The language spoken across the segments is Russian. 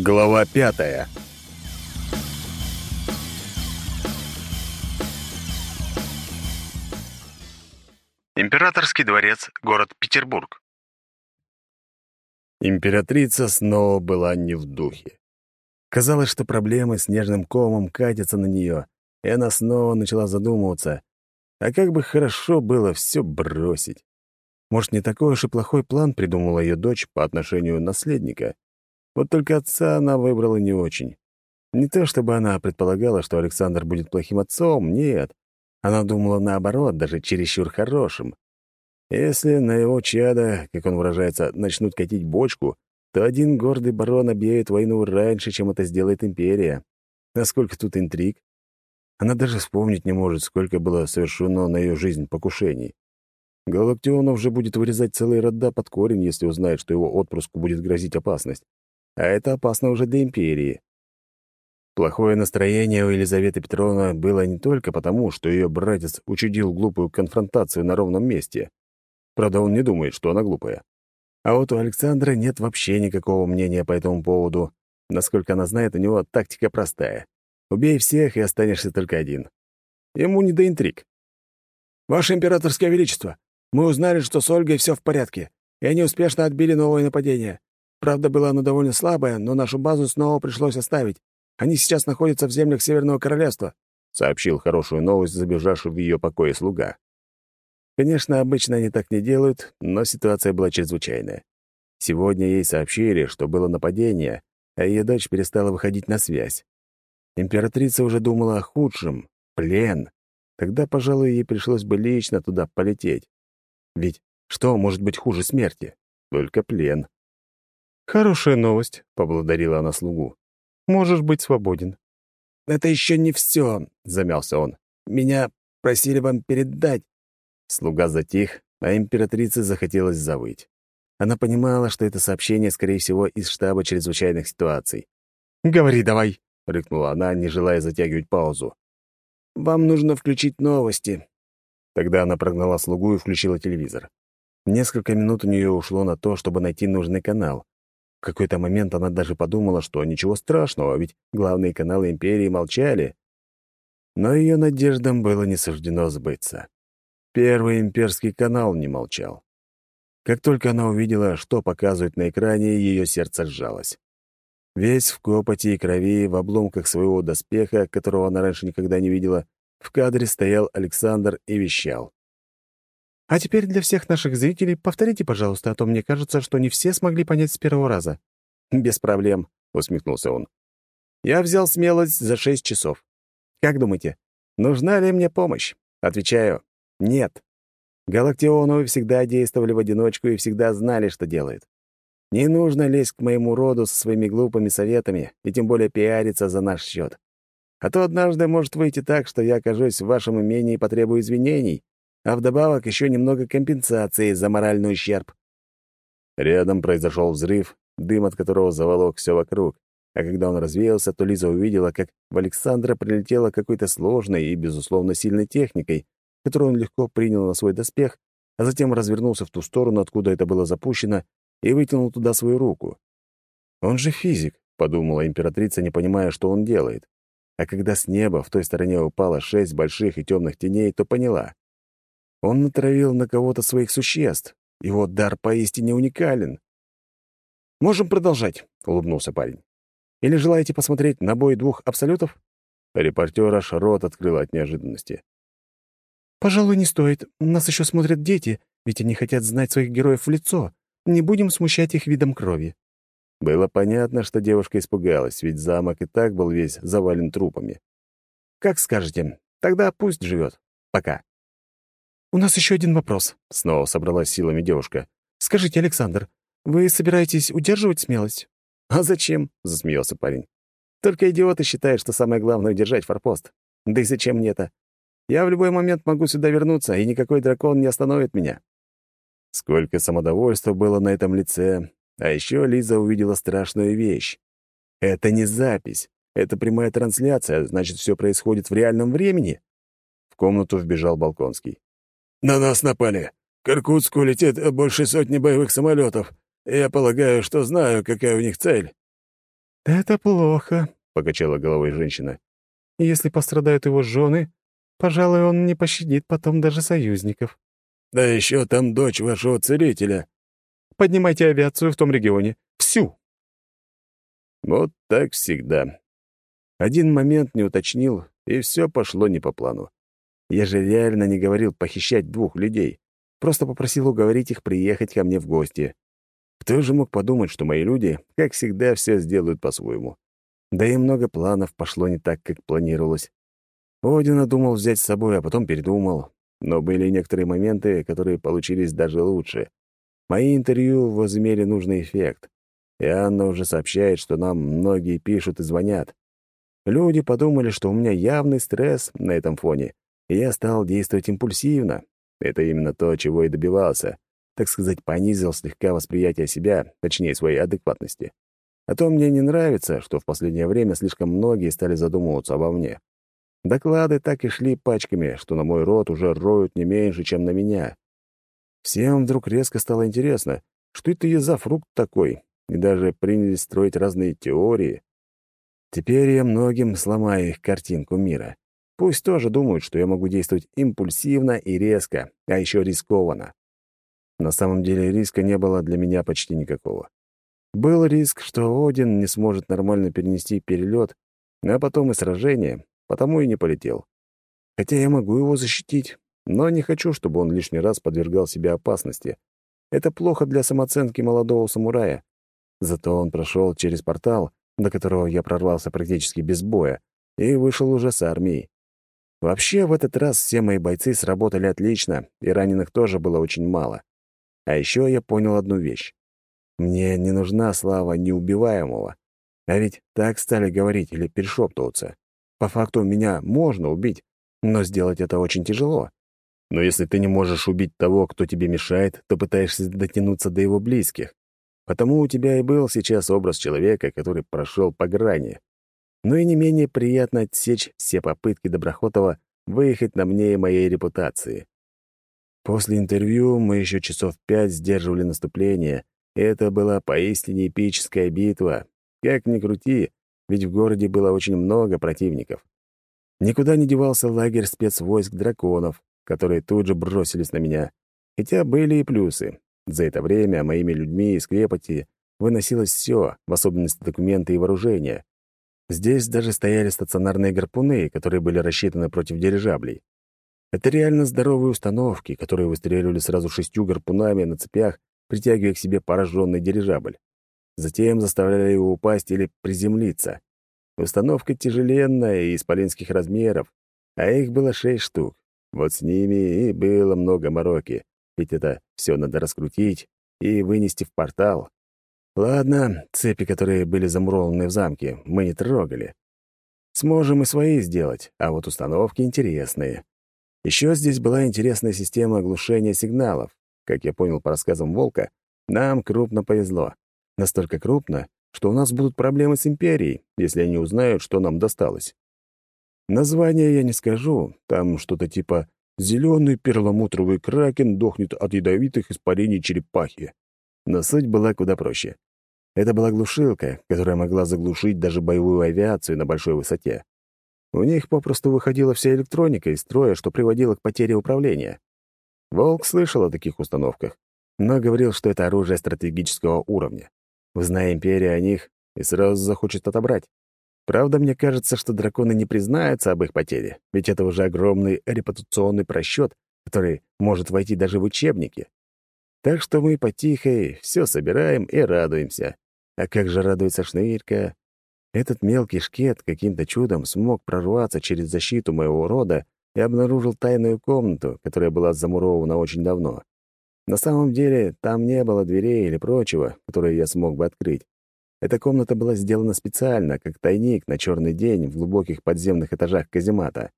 Глава пятая. Императорский дворец, город Петербург. Императрица снова была не в духе. Казалось, что проблемы с нежным комом катятся на нее, и она снова начала задумываться, а как бы хорошо было все бросить. Может, не такой уж и плохой план придумала ее дочь по отношению наследника. Вот только отца она выбрала не очень. Не то чтобы она предполагала, что Александр будет плохим отцом, нет. Она думала наоборот, даже чересчур хорошим. Если на его чада, как он выражается, начнут катить бочку, то один гордый барон объявит войну раньше, чем это сделает империя. Насколько тут интриг? Она даже вспомнить не может, сколько было совершено на ее жизнь покушений. Галактионов же будет вырезать целые рода под корень, если узнает, что его отпрыску будет грозить опасность. А это опасно уже для империи. Плохое настроение у Елизаветы Петровны было не только потому, что ее братец учудил глупую конфронтацию на ровном месте. Правда, он не думает, что она глупая. А вот у Александра нет вообще никакого мнения по этому поводу. Насколько она знает, у него тактика простая. Убей всех, и останешься только один. Ему не до интриг. «Ваше императорское величество, мы узнали, что с Ольгой все в порядке, и они успешно отбили новое нападение. Правда, было оно довольно слабое, но нашу базу снова пришлось оставить. Они сейчас находятся в землях Северного Королевства», — сообщил хорошую новость, забежавший в ее покое слуга. Конечно, обычно они так не делают, но ситуация была чрезвычайная. Сегодня ей сообщили, что было нападение, а ее дочь перестала выходить на связь. Императрица уже думала о худшем — плен. Тогда, пожалуй, ей пришлось бы лично туда полететь. Ведь что может быть хуже смерти? Только плен. «Хорошая новость», — поблагодарила она слугу. «Можешь быть свободен». «Это еще не все», — замялся он. «Меня просили вам передать». Слуга затих, а императрице захотелось завыть. Она понимала, что это сообщение, скорее всего, из штаба чрезвычайных ситуаций. «Говори давай», — рыкнула она, не желая затягивать паузу. «Вам нужно включить новости», Тогда она прогнала слугу и включила телевизор. Несколько минут у нее ушло на то, чтобы найти нужный канал. В какой-то момент она даже подумала, что ничего страшного, ведь главные каналы империи молчали. Но ее надеждам было не суждено сбыться. Первый имперский канал не молчал. Как только она увидела, что показывают на экране, ее сердце сжалось. Весь в копоти и крови, в обломках своего доспеха, которого она раньше никогда не видела, в кадре стоял Александр и вещал. «А теперь для всех наших зрителей повторите, пожалуйста, а то мне кажется, что не все смогли понять с первого раза». «Без проблем», — усмехнулся он. «Я взял смелость за шесть часов. Как думаете, нужна ли мне помощь? Отвечаю, нет. Галактионовы всегда действовали в одиночку и всегда знали, что делают. Не нужно лезть к моему роду со своими глупыми советами и тем более пиариться за наш счет. А то однажды может выйти так, что я окажусь в вашем имении и потребую извинений, а вдобавок еще немного компенсации за моральный ущерб». Рядом произошел взрыв, дым от которого заволок все вокруг, а когда он развеялся, то Лиза увидела, как в Александра прилетела какой-то сложной и, безусловно, сильной техникой, которую он легко принял на свой доспех, а затем развернулся в ту сторону, откуда это было запущено, и вытянул туда свою руку. «Он же физик», — подумала императрица, не понимая, что он делает. А когда с неба в той стороне упало шесть больших и темных теней, то поняла. Он натравил на кого-то своих существ. Его дар поистине уникален. «Можем продолжать», — улыбнулся парень. «Или желаете посмотреть на бой двух абсолютов?» Репортер аж рот открыл от неожиданности. «Пожалуй, не стоит. Нас еще смотрят дети, ведь они хотят знать своих героев в лицо. Не будем смущать их видом крови». Было понятно, что девушка испугалась, ведь замок и так был весь завален трупами. «Как скажете. Тогда пусть живет. Пока». «У нас еще один вопрос», — снова собралась силами девушка. «Скажите, Александр, вы собираетесь удерживать смелость?» «А зачем?» — засмеялся парень. «Только идиоты считают, что самое главное — удержать форпост. Да и зачем мне это? Я в любой момент могу сюда вернуться, и никакой дракон не остановит меня». Сколько самодовольства было на этом лице, а еще Лиза увидела страшную вещь. Это не запись, это прямая трансляция, значит, все происходит в реальном времени. В комнату вбежал Балконский. «На нас напали. К Иркутску летит больше сотни боевых самолетов. Я полагаю, что знаю, какая у них цель». «Это плохо», — покачала головой женщина. «Если пострадают его жены, пожалуй, он не пощадит потом даже союзников». «Да еще там дочь вашего целителя». «Поднимайте авиацию в том регионе. Всю!» Вот так всегда. Один момент не уточнил, и все пошло не по плану. Я же реально не говорил похищать двух людей. Просто попросил уговорить их приехать ко мне в гости. Кто же мог подумать, что мои люди, как всегда, все сделают по-своему? Да и много планов пошло не так, как планировалось. Одина думал взять с собой, а потом передумал. Но были некоторые моменты, которые получились даже лучше. Мои интервью возымели нужный эффект. И Анна уже сообщает, что нам многие пишут и звонят. Люди подумали, что у меня явный стресс на этом фоне, и я стал действовать импульсивно. Это именно то, чего и добивался. Так сказать, понизил слегка восприятие себя, точнее, своей адекватности. А то мне не нравится, что в последнее время слишком многие стали задумываться обо мне. Доклады так и шли пачками, что на мой рот уже роют не меньше, чем на меня. Всем вдруг резко стало интересно, что это я за фрукт такой, и даже принялись строить разные теории. Теперь я многим сломаю их картинку мира. Пусть тоже думают, что я могу действовать импульсивно и резко, а еще рискованно. На самом деле риска не было для меня почти никакого. Был риск, что Один не сможет нормально перенести перелет, а потом и сражение, потому и не полетел. Хотя я могу его защитить, но не хочу, чтобы он лишний раз подвергал себя опасности. Это плохо для самооценки молодого самурая. Зато он прошел через портал, до которого я прорвался практически без боя, и вышел уже с армией. Вообще, в этот раз все мои бойцы сработали отлично, и раненых тоже было очень мало. А еще я понял одну вещь. Мне не нужна слава неубиваемого. А ведь так стали говорить или перешептываться. По факту меня можно убить, но сделать это очень тяжело. Но если ты не можешь убить того, кто тебе мешает, то пытаешься дотянуться до его близких. Потому у тебя и был сейчас образ человека, который прошел по грани. Но и не менее приятно отсечь все попытки Доброхотова выехать на мне и моей репутации. После интервью мы еще часов пять сдерживали наступление, и это была поистине эпическая битва. Как ни крути, ведь в городе было очень много противников. Никуда не девался лагерь спецвойск драконов, которые тут же бросились на меня. Хотя были и плюсы. За это время моими людьми из крепости выносилось все, в особенности документы и вооружение. Здесь даже стояли стационарные гарпуны, которые были рассчитаны против дирижаблей. Это реально здоровые установки, которые выстреливали сразу шестью гарпунами на цепях, притягивая к себе пораженный дирижабль. Затем заставляли его упасть или приземлиться. Установка тяжеленная и исполинских размеров, а их было шесть штук. Вот с ними и было много мороки, ведь это все надо раскрутить и вынести в портал. Ладно, цепи, которые были замурованы в замке, мы не трогали. Сможем и свои сделать, а вот установки интересные. Еще здесь была интересная система оглушения сигналов. Как я понял по рассказам Волка, нам крупно повезло. Настолько крупно, что у нас будут проблемы с Империей, если они узнают, что нам досталось. Название я не скажу, там что-то типа Зеленый перламутровый кракен дохнет от ядовитых испарений черепахи. Но суть была куда проще. Это была глушилка, которая могла заглушить даже боевую авиацию на большой высоте. У них попросту выходила вся электроника из строя, что приводило к потере управления. Волк слышал о таких установках, но говорил, что это оружие стратегического уровня. Узная империя о них и сразу захочет отобрать. Правда, мне кажется, что драконы не признаются об их потере, ведь это уже огромный репутационный просчет, который может войти даже в учебники. Так что мы потихой все собираем и радуемся. А как же радуется Шнырька? Этот мелкий шкет каким-то чудом смог прорваться через защиту моего рода и обнаружил тайную комнату, которая была замурована очень давно. На самом деле, там не было дверей или прочего, которые я смог бы открыть. Эта комната была сделана специально, как тайник на черный день в глубоких подземных этажах каземата.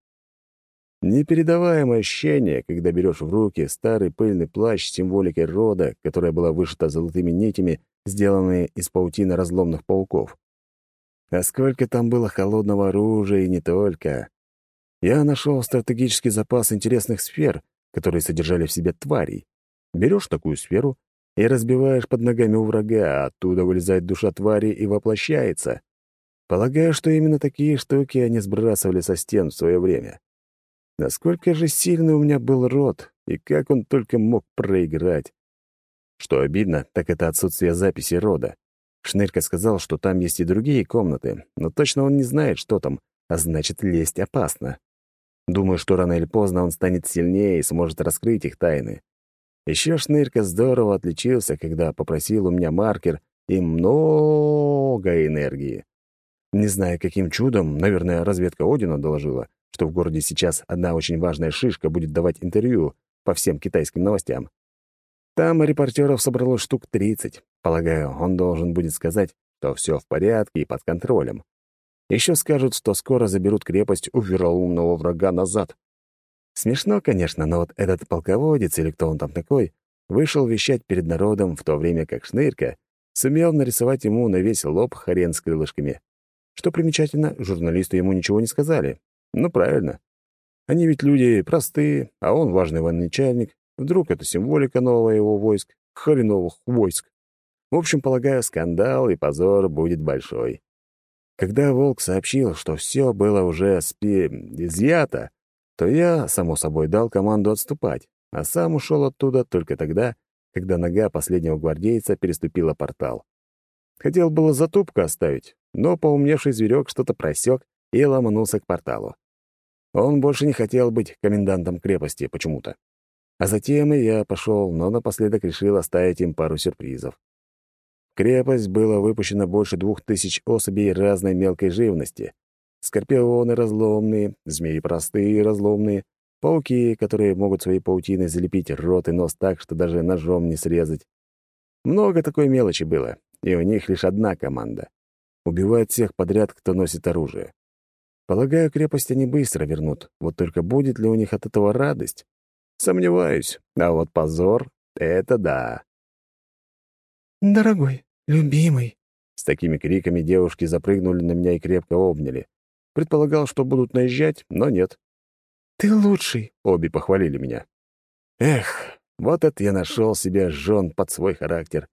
Непередаваемое ощущение, когда берешь в руки старый пыльный плащ с символикой рода, которая была вышита золотыми нитями, сделанные из паутины разломных пауков. А сколько там было холодного оружия и не только. Я нашел стратегический запас интересных сфер, которые содержали в себе тварей. Берешь такую сферу, и разбиваешь под ногами у врага, а оттуда вылезает душа твари и воплощается. Полагаю, что именно такие штуки они сбрасывали со стен в свое время. Насколько же сильный у меня был рот, и как он только мог проиграть. Что обидно, так это отсутствие записи рода. Шнырька сказал, что там есть и другие комнаты, но точно он не знает, что там, а значит, лезть опасно. Думаю, что рано или поздно он станет сильнее и сможет раскрыть их тайны. Еще Шнырька здорово отличился, когда попросил у меня маркер и много энергии. Не знаю, каким чудом, наверное, разведка Одина доложила, что в городе сейчас одна очень важная шишка будет давать интервью по всем китайским новостям. Там репортеров собралось штук 30. Полагаю, он должен будет сказать, что все в порядке и под контролем. Еще скажут, что скоро заберут крепость у вероломного врага назад. Смешно, конечно, но вот этот полководец, или кто он там такой, вышел вещать перед народом, в то время как Шнырька сумел нарисовать ему на весь лоб хрен с крылышками. Что примечательно, журналисты ему ничего не сказали. Ну, правильно. Они ведь люди простые, а он важный военачальник. Вдруг это символика нового его войск, хреновых войск. В общем, полагаю, скандал и позор будет большой. Когда Волк сообщил, что все было уже спи... изъято, то я, само собой, дал команду отступать, а сам ушел оттуда только тогда, когда нога последнего гвардейца переступила портал. Хотел было затупку оставить, но поумневший зверек что-то просек и ломанулся к порталу. Он больше не хотел быть комендантом крепости почему-то. А затем и я пошел, но напоследок решил оставить им пару сюрпризов. В крепость было выпущено больше двух тысяч особей разной мелкой живности. Скорпионы разломные, змеи простые и разломные, пауки, которые могут своей паутиной залепить рот и нос так, что даже ножом не срезать. Много такой мелочи было, и у них лишь одна команда — убивать всех подряд, кто носит оружие. Полагаю, крепость они быстро вернут, вот только будет ли у них от этого радость? Сомневаюсь, а вот позор — это да. «Дорогой, любимый!» С такими криками девушки запрыгнули на меня и крепко обняли. Предполагал, что будут наезжать, но нет. «Ты лучший!» — обе похвалили меня. Эх, вот это я нашел себе жен под свой характер.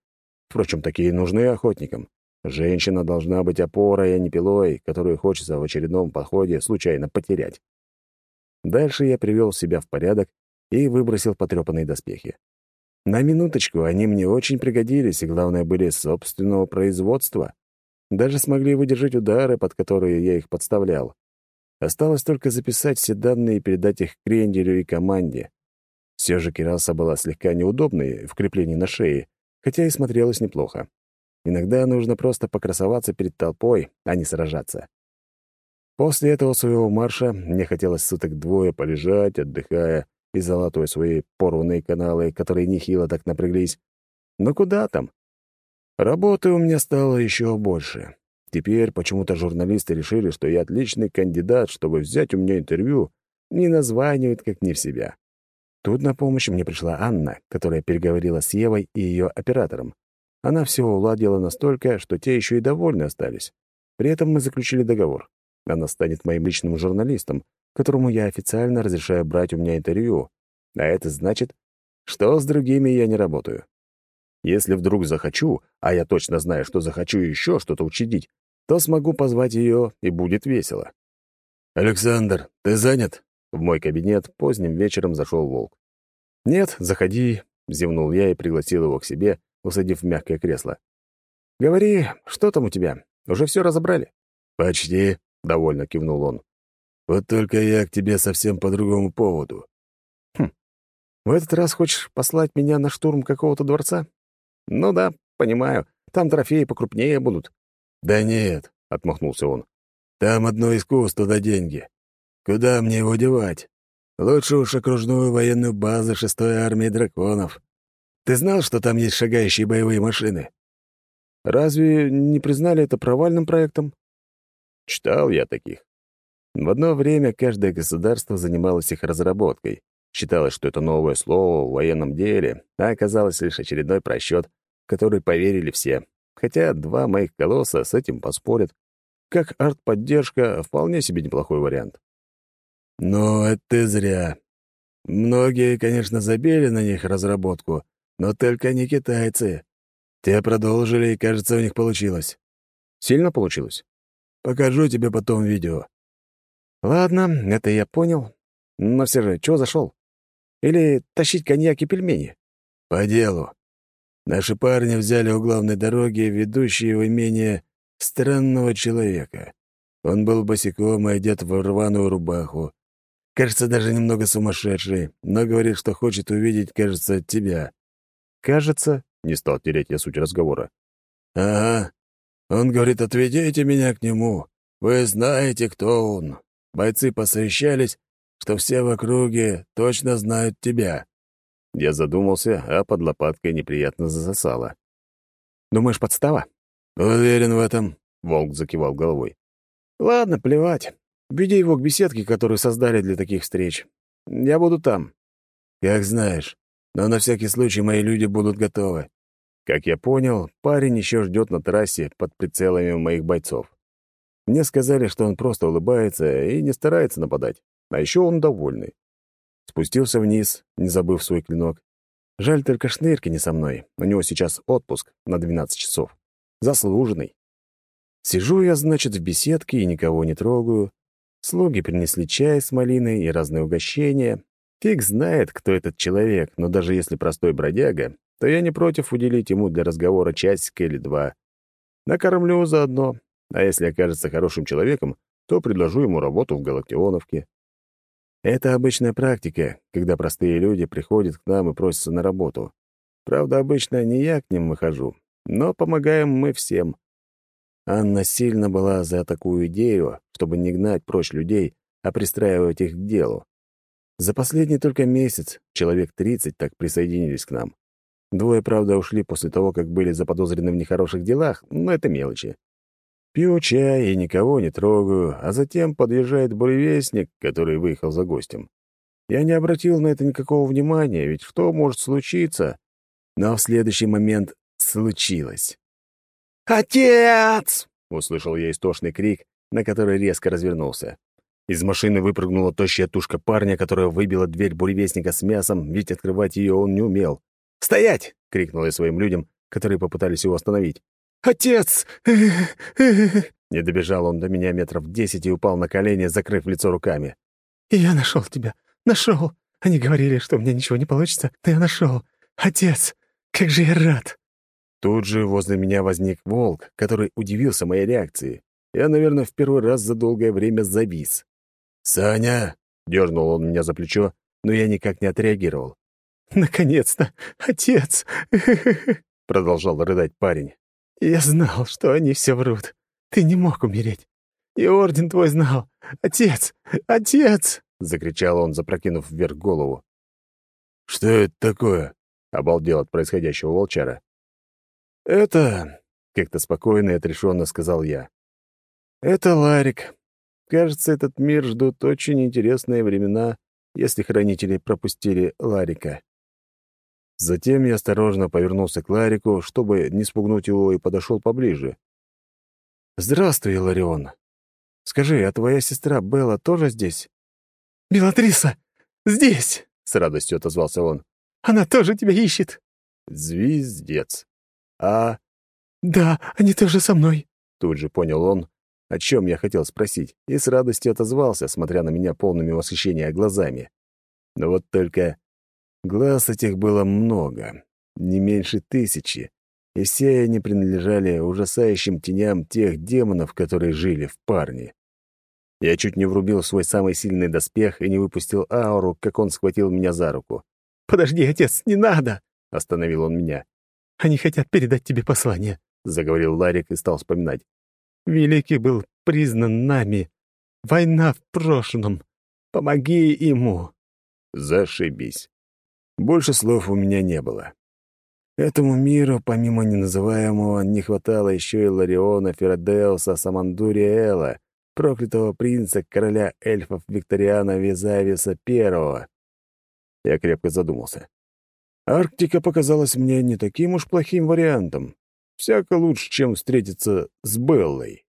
Впрочем, такие нужны охотникам. Женщина должна быть опорой, а не пилой, которую хочется в очередном походе случайно потерять. Дальше я привел себя в порядок и выбросил потрепанные доспехи. На минуточку они мне очень пригодились, и, главное, были собственного производства. Даже смогли выдержать удары, под которые я их подставлял. Осталось только записать все данные и передать их кренделю и команде. Все же кераса была слегка неудобной в креплении на шее, хотя и смотрелась неплохо. Иногда нужно просто покрасоваться перед толпой, а не сражаться. После этого своего марша мне хотелось суток двое полежать, отдыхая и залатывая свои порванные каналы, которые нехило так напряглись. Но куда там? Работы у меня стало еще больше. Теперь почему-то журналисты решили, что я отличный кандидат, чтобы взять у меня интервью, не названивают как не в себя. Тут на помощь мне пришла Анна, которая переговорила с Евой и ее оператором. Она все уладила настолько, что те еще и довольны остались. При этом мы заключили договор. Она станет моим личным журналистом, которому я официально разрешаю брать у меня интервью. А это значит, что с другими я не работаю. Если вдруг захочу, а я точно знаю, что захочу еще что-то учредить, то смогу позвать ее, и будет весело. «Александр, ты занят?» В мой кабинет поздним вечером зашел волк. «Нет, заходи», — зевнул я и пригласил его к себе, усадив в мягкое кресло. «Говори, что там у тебя? Уже все разобрали?» «Почти», — довольно кивнул он. «Вот только я к тебе совсем по другому поводу». «Хм, в этот раз хочешь послать меня на штурм какого-то дворца?» «Ну да, понимаю. Там трофеи покрупнее будут». «Да нет», — отмахнулся он. «Там одно искусство да деньги. Куда мне его девать? Лучше уж окружную военную базу шестой армии драконов. Ты знал, что там есть шагающие боевые машины? Разве не признали это провальным проектом? Читал я таких. В одно время каждое государство занималось их разработкой. Считалось, что это новое слово в военном деле, а оказалось лишь очередной просчет, в который поверили все. Хотя два моих колосса с этим поспорят. Как артподдержка — вполне себе неплохой вариант. «Ну, это ты зря. Многие, конечно, забили на них разработку, но только не китайцы. Те продолжили, и, кажется, у них получилось». «Сильно получилось?» Покажу тебе потом видео». «Ладно, это я понял. Но все же, чего зашел? Или тащить коньяк и пельмени?» «По делу. Наши парни взяли у главной дороги, ведущие в имение странного человека. Он был босиком и одет в рваную рубаху. Кажется, даже немного сумасшедший, но говорит, что хочет увидеть, кажется, тебя. «Кажется», — не стал терять я суть разговора. «Ага. Он говорит, отведите меня к нему. Вы знаете, кто он. Бойцы посовещались, что все в округе точно знают тебя». Я задумался, а под лопаткой неприятно засосало. «Думаешь, подстава?» «Уверен в этом», — Волк закивал головой. «Ладно, плевать. Веди его к беседке, которую создали для таких встреч. Я буду там». «Как знаешь. Но на всякий случай мои люди будут готовы». Как я понял, парень еще ждет на трассе под прицелами моих бойцов. Мне сказали, что он просто улыбается и не старается нападать. А еще он довольный. Спустился вниз, не забыв свой клинок. Жаль только шнырки не со мной. У него сейчас отпуск на 12 часов. Заслуженный. Сижу я, значит, в беседке и никого не трогаю. Слуги принесли чай с малиной и разные угощения. Фиг знает, кто этот человек, но даже если простой бродяга, то я не против уделить ему для разговора часик или два. Накормлю заодно, а если окажется хорошим человеком, то предложу ему работу в Галактионовке. Это обычная практика, когда простые люди приходят к нам и просятся на работу. Правда, обычно не я к ним выхожу, но помогаем мы всем. Анна сильно была за такую идею, чтобы не гнать прочь людей, а пристраивать их к делу. За последний только месяц человек 30 так присоединились к нам. Двое, правда, ушли после того, как были заподозрены в нехороших делах, но это мелочи. Пью чай и никого не трогаю, а затем подъезжает буревестник, который выехал за гостем. Я не обратил на это никакого внимания, ведь что может случиться? Но в следующий момент случилось. «Отец!» — услышал я истошный крик, на который резко развернулся. Из машины выпрыгнула тощая тушка парня, которая выбила дверь буревестника с мясом, ведь открывать ее он не умел. «Стоять!» — крикнул я своим людям, которые попытались его остановить. «Отец!» Не добежал он до меня метров десять и упал на колени, закрыв лицо руками. «Я нашел тебя! Нашел! Они говорили, что у меня ничего не получится, но я нашел! Отец! Как же я рад!» Тут же возле меня возник волк, который удивился моей реакции. Я, наверное, в первый раз за долгое время завис. «Саня!» — дернул он меня за плечо, но я никак не отреагировал. «Наконец-то! Отец!» — продолжал рыдать парень. «Я знал, что они все врут. Ты не мог умереть. И орден твой знал. Отец! Отец!» — закричал он, запрокинув вверх голову. «Что это такое?» — обалдел от происходящего волчара. «Это...» — как-то спокойно и отрешенно сказал я. «Это Ларик. Кажется, этот мир ждут очень интересные времена, если хранители пропустили Ларика». Затем я осторожно повернулся к Ларику, чтобы не спугнуть его, и подошел поближе. «Здравствуй, Иларион. Скажи, а твоя сестра Белла тоже здесь?» «Белатриса! Здесь!» — с радостью отозвался он. «Она тоже тебя ищет!» «Звездец! А...» «Да, они тоже со мной!» Тут же понял он, о чем я хотел спросить, и с радостью отозвался, смотря на меня полными восхищения глазами. Но вот только глаз этих было много, не меньше тысячи, и все они принадлежали ужасающим теням тех демонов, которые жили в парне. Я чуть не врубил свой самый сильный доспех и не выпустил ауру, как он схватил меня за руку. «Подожди, отец, не надо!» — остановил он меня. Они хотят передать тебе послание», — заговорил Ларик и стал вспоминать. «Великий был признан нами. Война в прошлом. Помоги ему». Зашибись. Больше слов у меня не было. Этому миру, помимо неназываемого, не хватало еще и Лариона Феродеуса Самандуриэла, проклятого принца короля эльфов Викториана Визависа I. Я крепко задумался. Арктика показалась мне не таким уж плохим вариантом. Всяко лучше, чем встретиться с Беллой.